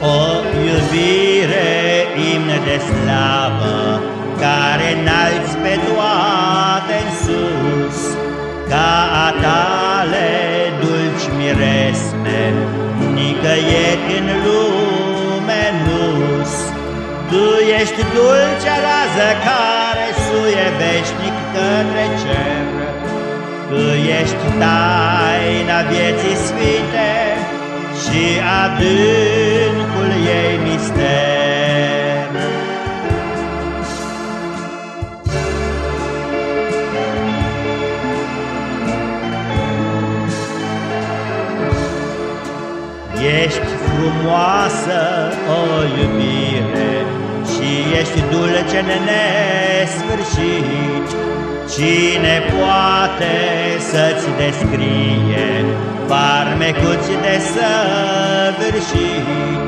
O iubire, imn de slavă, care înalți pe toate în sus, ca a tale dulci miresme, nicăieri în lume nus. Tu ești dulce rază care suie veșnic către cer, Tu ești taina vieții sfinte, și adâncul ei mister. Ești frumoasă, o iubire, și ești dulce în nesfârșit. Cine poate să-ți descrie farmecuți de săvârșit?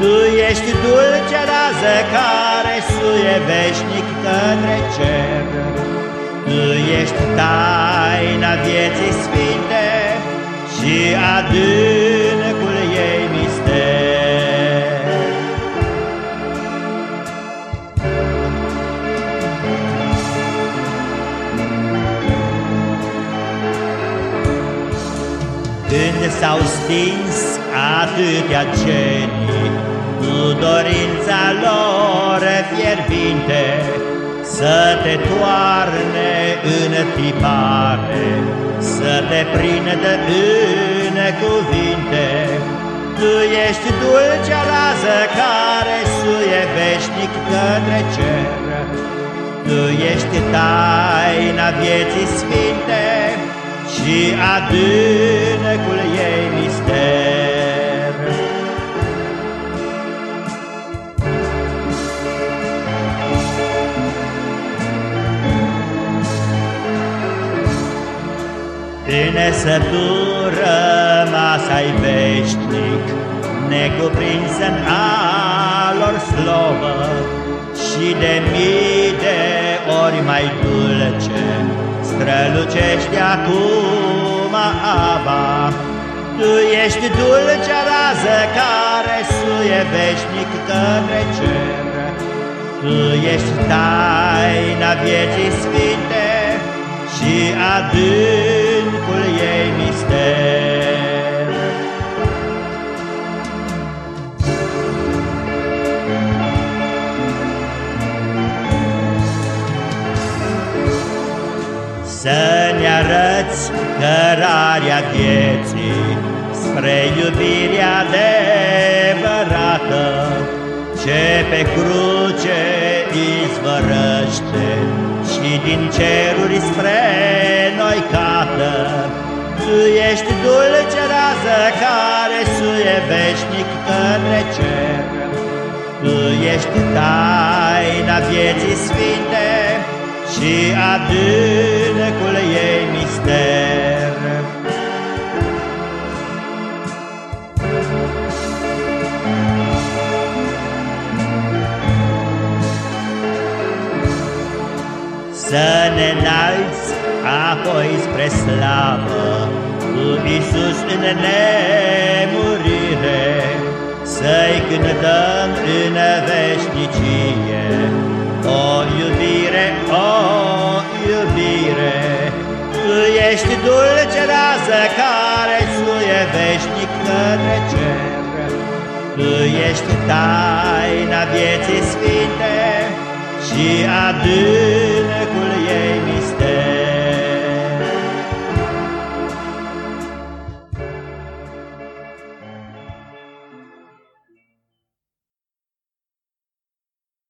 Tu ești dulce rază care suie veșnic către cer. Tu ești taina vieții sfinte și adâncul Când s-au stins atâtea genii, cu dorința lor fierbinte, să te toarne în tipare, să te prindă în cuvinte. Tu ești dulcea rază care suie veșnic către cer. Tu ești taina vieții sfinte și adâncul În sătură masa-i veșnic, necuprins în alor slovă, Și de mii de ori mai dulce, strălucești acum ava. Tu ești dulcea rază care suie veșnic către cer, Tu ești taina vieții sfinte și adâncul ei mister. Să ne arăți cărarea vieții spre iubirea adevărată, ce pe cruce izvărăște și din ceruri spre noi cată. Tu ești dulce rază care suie veșnic către cer. Tu ești taina vieții sfinte și adâncul ei Să ne înalți apoi spre slavă, Cu Iisus în nemurire, Să-i cântăm în veșnicie, O iubire, o iubire. Tu ești dulce rază care suie veșnic către cer, Tu ești taina vieții sfinte și adânc